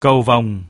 cầu vồng